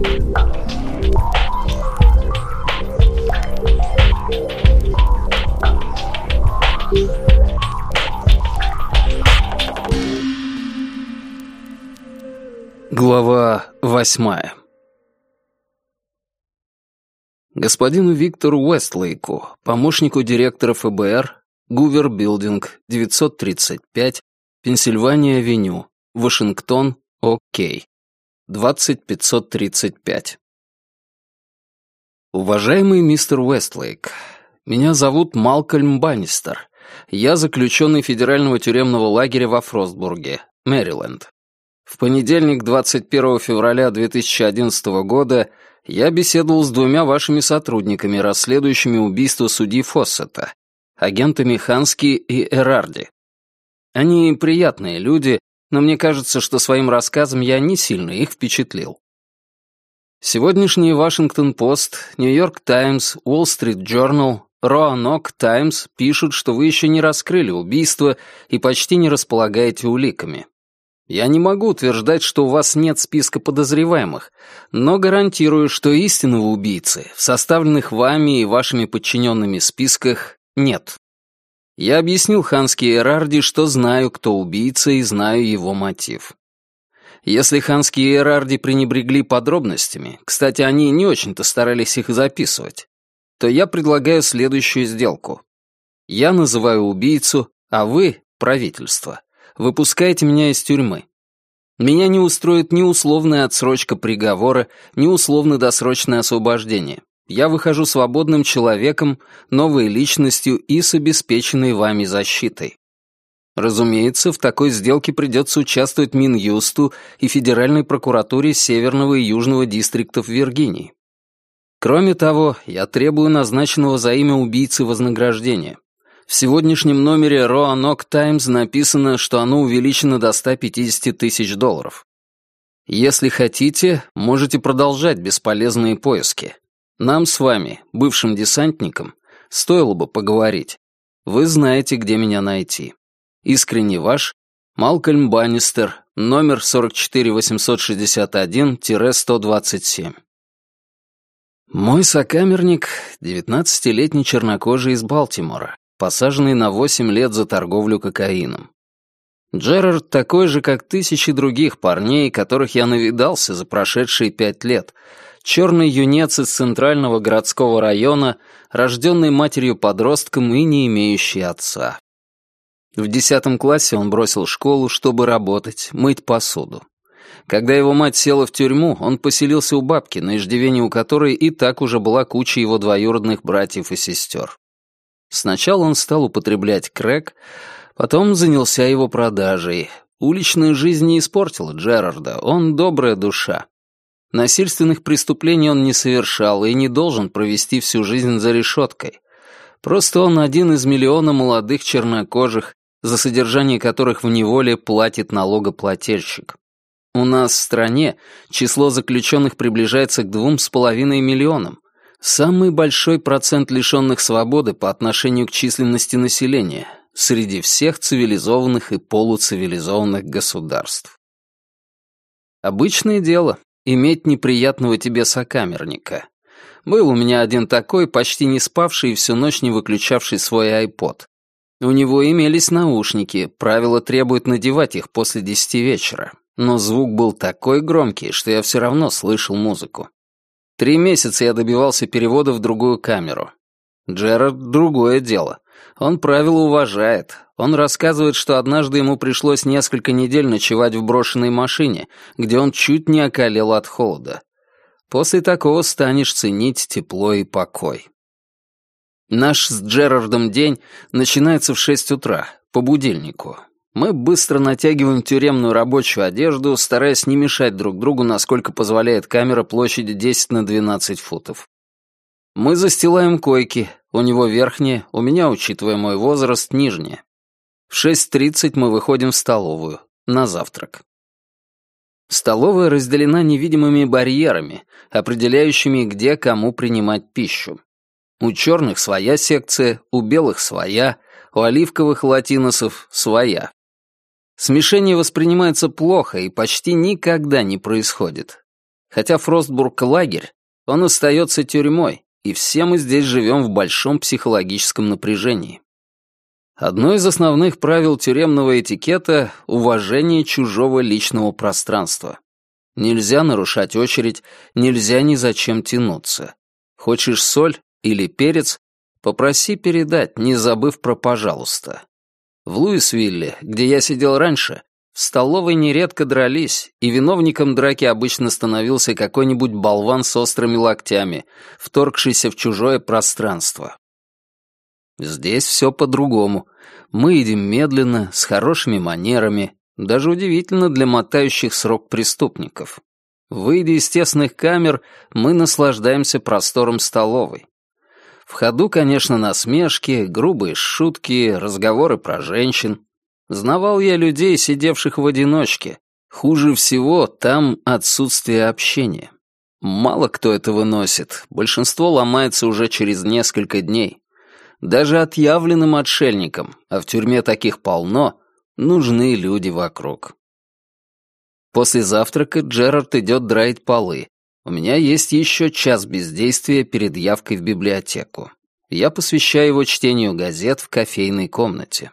Глава восьмая Господину Виктору Уэстлейку, помощнику директора ФБР, Гувер Билдинг, 935, Пенсильвания-авеню, Вашингтон, Окей. 20535. Уважаемый мистер Уэстлейк, меня зовут Малкольм Баннистер. Я заключенный федерального тюремного лагеря во Фростбурге, Мэриленд. В понедельник, 21 февраля 2011 года, я беседовал с двумя вашими сотрудниками, расследующими убийство судьи Фоссета, агентами Хански и Эрарди. Они приятные люди, но мне кажется, что своим рассказом я не сильно их впечатлил. Сегодняшний Вашингтон-Пост, Нью-Йорк Таймс, Уолл-Стрит Джорнал, Роанок Таймс пишут, что вы еще не раскрыли убийство и почти не располагаете уликами. Я не могу утверждать, что у вас нет списка подозреваемых, но гарантирую, что истинного убийцы в составленных вами и вашими подчиненными списках нет. Я объяснил Хански Эрарди, что знаю, кто убийца, и знаю его мотив. Если Хански и Эрарди пренебрегли подробностями, кстати, они не очень-то старались их записывать, то я предлагаю следующую сделку. Я называю убийцу, а вы — правительство. Выпускаете меня из тюрьмы. Меня не устроит ни условная отсрочка приговора, ни условно-досрочное освобождение я выхожу свободным человеком, новой личностью и с обеспеченной вами защитой. Разумеется, в такой сделке придется участвовать Минюсту и Федеральной прокуратуре Северного и Южного дистриктов Виргинии. Кроме того, я требую назначенного за имя убийцы вознаграждения. В сегодняшнем номере Roanoke Times написано, что оно увеличено до 150 тысяч долларов. Если хотите, можете продолжать бесполезные поиски. Нам с вами, бывшим десантникам, стоило бы поговорить. Вы знаете, где меня найти. Искренне ваш, Малкольм Баннистер, номер 44861-127. Мой сокамерник — девятнадцатилетний чернокожий из Балтимора, посаженный на восемь лет за торговлю кокаином. Джерард такой же, как тысячи других парней, которых я навидался за прошедшие пять лет — черный юнец из центрального городского района, рожденный матерью-подростком и не имеющий отца. В десятом классе он бросил школу, чтобы работать, мыть посуду. Когда его мать села в тюрьму, он поселился у бабки, на иждивении у которой и так уже была куча его двоюродных братьев и сестер. Сначала он стал употреблять крэк, потом занялся его продажей. Уличная жизнь не испортила Джерарда, он добрая душа. Насильственных преступлений он не совершал и не должен провести всю жизнь за решеткой. Просто он один из миллиона молодых чернокожих, за содержание которых в неволе платит налогоплательщик. У нас в стране число заключенных приближается к двум с половиной миллионам. Самый большой процент лишенных свободы по отношению к численности населения среди всех цивилизованных и полуцивилизованных государств. Обычное дело, иметь неприятного тебе сокамерника. Был у меня один такой, почти не спавший и всю ночь не выключавший свой айпод. У него имелись наушники, правило требует надевать их после десяти вечера. Но звук был такой громкий, что я все равно слышал музыку. Три месяца я добивался перевода в другую камеру. Джерард — другое дело. Он правила уважает. Он рассказывает, что однажды ему пришлось несколько недель ночевать в брошенной машине, где он чуть не околел от холода. После такого станешь ценить тепло и покой. Наш с Джерардом день начинается в шесть утра, по будильнику. Мы быстро натягиваем тюремную рабочую одежду, стараясь не мешать друг другу, насколько позволяет камера площади 10 на 12 футов. Мы застилаем койки, у него верхняя, у меня, учитывая мой возраст, нижняя. В 6.30 мы выходим в столовую, на завтрак. Столовая разделена невидимыми барьерами, определяющими, где кому принимать пищу. У черных своя секция, у белых своя, у оливковых латиносов своя. Смешение воспринимается плохо и почти никогда не происходит. Хотя Фростбург — лагерь, он остается тюрьмой, и все мы здесь живем в большом психологическом напряжении. Одно из основных правил тюремного этикета — уважение чужого личного пространства. Нельзя нарушать очередь, нельзя ни зачем тянуться. Хочешь соль или перец — попроси передать, не забыв про «пожалуйста». В Луисвилле, где я сидел раньше, в столовой нередко дрались, и виновником драки обычно становился какой-нибудь болван с острыми локтями, вторгшийся в чужое пространство. Здесь все по-другому. Мы едем медленно, с хорошими манерами, даже удивительно для мотающих срок преступников. Выйдя из тесных камер, мы наслаждаемся простором столовой. В ходу, конечно, насмешки, грубые шутки, разговоры про женщин. Знавал я людей, сидевших в одиночке. Хуже всего там отсутствие общения. Мало кто это выносит, большинство ломается уже через несколько дней. Даже отъявленным отшельникам, а в тюрьме таких полно, нужны люди вокруг. После завтрака Джерард идет драить полы. У меня есть еще час бездействия перед явкой в библиотеку. Я посвящаю его чтению газет в кофейной комнате.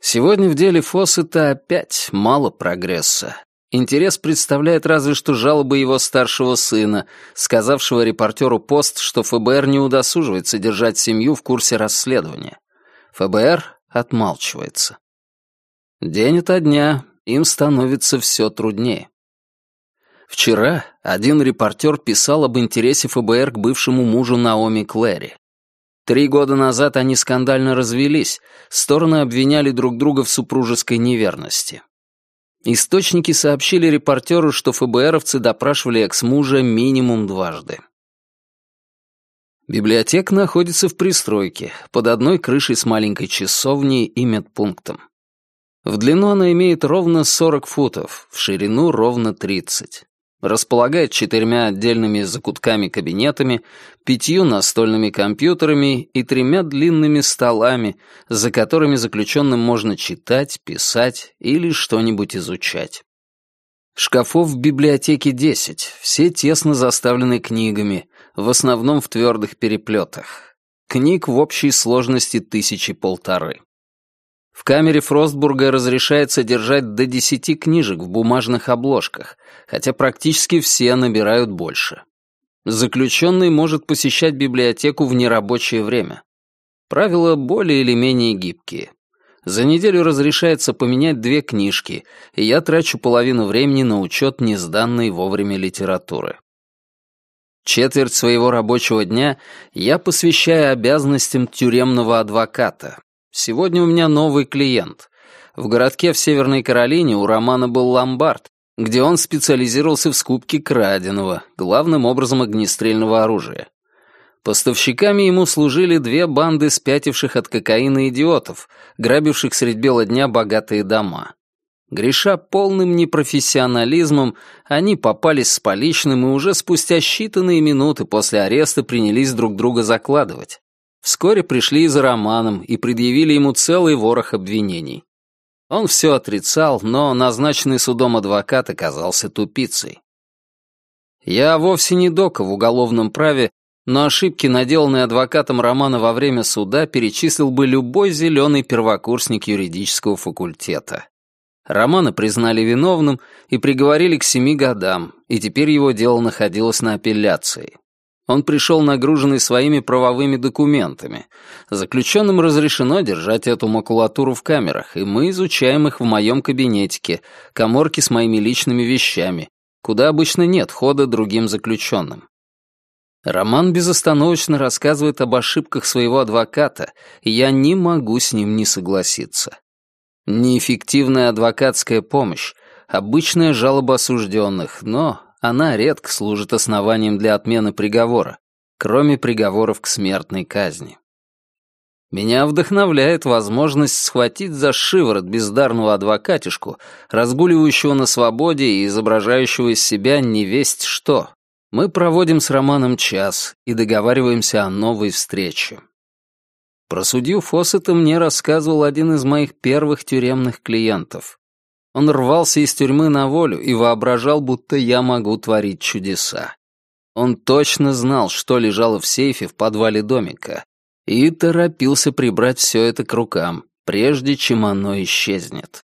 Сегодня в деле Фоссета опять мало прогресса. Интерес представляет разве что жалобы его старшего сына, сказавшего репортеру «Пост», что ФБР не удосуживается держать семью в курсе расследования. ФБР отмалчивается. День ото дня им становится все труднее. Вчера один репортер писал об интересе ФБР к бывшему мужу Наоми Клэри. Три года назад они скандально развелись, стороны обвиняли друг друга в супружеской неверности. Источники сообщили репортеру, что ФБРовцы допрашивали экс-мужа минимум дважды. Библиотека находится в пристройке, под одной крышей с маленькой часовней и медпунктом. В длину она имеет ровно 40 футов, в ширину ровно 30 располагает четырьмя отдельными закутками-кабинетами, пятью настольными компьютерами и тремя длинными столами, за которыми заключенным можно читать, писать или что-нибудь изучать. Шкафов в библиотеке 10, все тесно заставлены книгами, в основном в твердых переплетах. Книг в общей сложности тысячи полторы. Камере Фростбурга разрешается держать до десяти книжек в бумажных обложках, хотя практически все набирают больше. Заключенный может посещать библиотеку в нерабочее время. Правила более или менее гибкие. За неделю разрешается поменять две книжки, и я трачу половину времени на учет несданной вовремя литературы. Четверть своего рабочего дня я посвящаю обязанностям тюремного адвоката, Сегодня у меня новый клиент. В городке в Северной Каролине у Романа был ломбард, где он специализировался в скупке краденого, главным образом огнестрельного оружия. Поставщиками ему служили две банды спятивших от кокаина идиотов, грабивших средь бела дня богатые дома. Греша полным непрофессионализмом, они попались с поличным и уже спустя считанные минуты после ареста принялись друг друга закладывать. Вскоре пришли и за Романом и предъявили ему целый ворох обвинений. Он все отрицал, но назначенный судом адвокат оказался тупицей. Я вовсе не дока в уголовном праве, но ошибки, наделанные адвокатом Романа во время суда, перечислил бы любой зеленый первокурсник юридического факультета. Романа признали виновным и приговорили к семи годам, и теперь его дело находилось на апелляции. Он пришел нагруженный своими правовыми документами. Заключенным разрешено держать эту макулатуру в камерах, и мы изучаем их в моем кабинетике, коморке с моими личными вещами, куда обычно нет хода другим заключенным. Роман безостановочно рассказывает об ошибках своего адвоката, и я не могу с ним не согласиться. Неэффективная адвокатская помощь, обычная жалоба осужденных, но она редко служит основанием для отмены приговора, кроме приговоров к смертной казни. Меня вдохновляет возможность схватить за шиворот бездарного адвокатишку, разгуливающего на свободе и изображающего из себя невесть что. Мы проводим с Романом час и договариваемся о новой встрече. Про судью Фоссета мне рассказывал один из моих первых тюремных клиентов. Он рвался из тюрьмы на волю и воображал, будто я могу творить чудеса. Он точно знал, что лежало в сейфе в подвале домика, и торопился прибрать все это к рукам, прежде чем оно исчезнет.